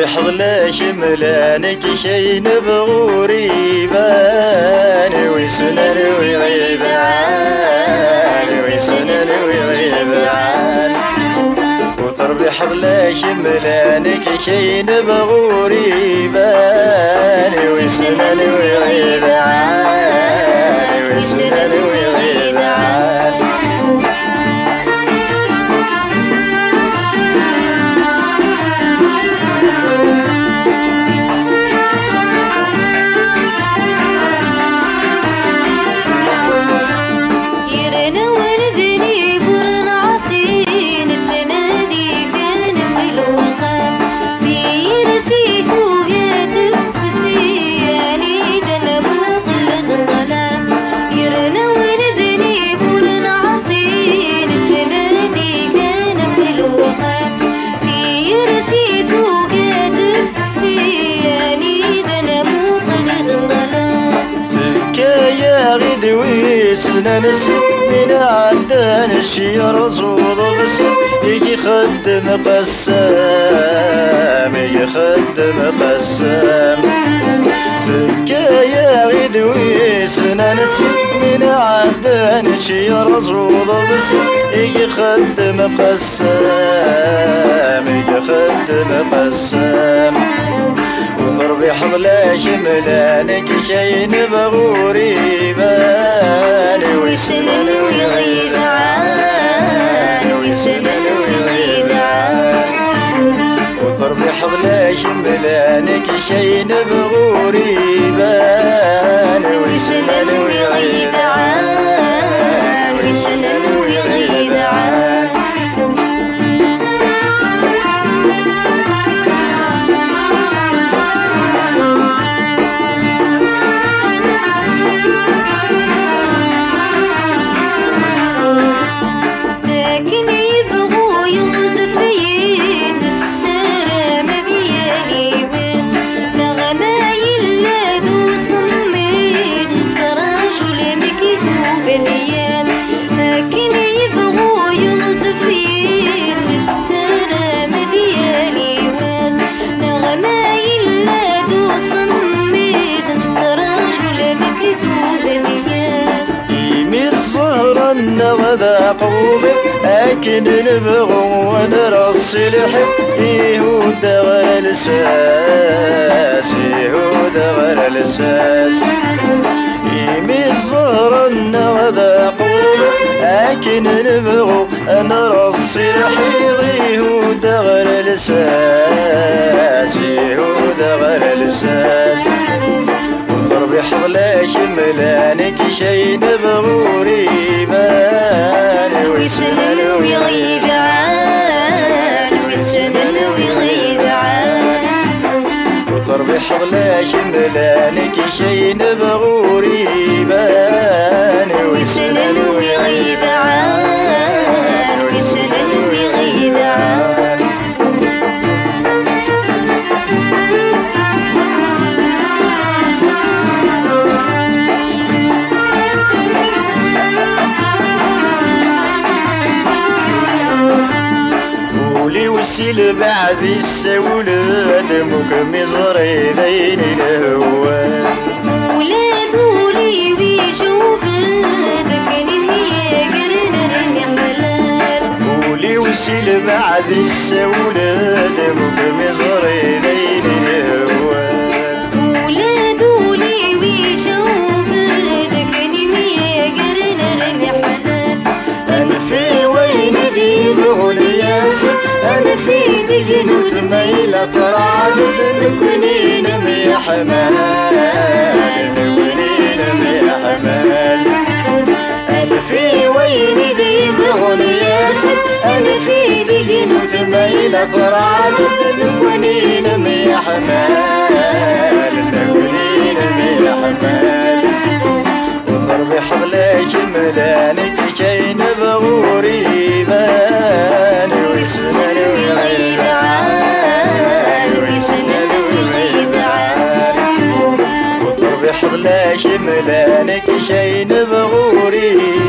بحضل شملانك شي نبغوري بان ويسنن ويغيب عان ويسنن ويغيب عان. وطر بحضل شملانك شي نبغوري غدوي سنانس من عدان الشي رصوض بس يجي خدم قسام يجي خدم قسام زكايا غدوي سنانس من عدان الشي رصوض بس يجي خدم قسام يجي خدم قسام وضربي حضلا شملانك شي نبغوري بالي ويسنن ويغيب عان ويسنن ويغيب عان وضربي حضلا شملانك شي نبغوري بالي قوبي أكن نبغو ونرصي الحب يهودا غالساس يهودا غالساس يمي الزهرة النغذا قوبي أكن نبغو نرصي الحب يهودا غالساس يهودا غالساس ضربي حضلا شملانك شي نبغوري حضلا شملانك شي نبغوري بالي ويسنن ويغيب بعد السولاد مكمي زري ذين الهوان ولاد ولي ويشوف ذكني هي قرن حلال قولي وسيل بعد السولاد أنا في جنود ميلة طراد نكونين يا حمال نكونين يا حمال أنا في وين دي بغنياس أنا في جنود ميلة نكونين وضربي حضلا جملانك شي نبغوري بالي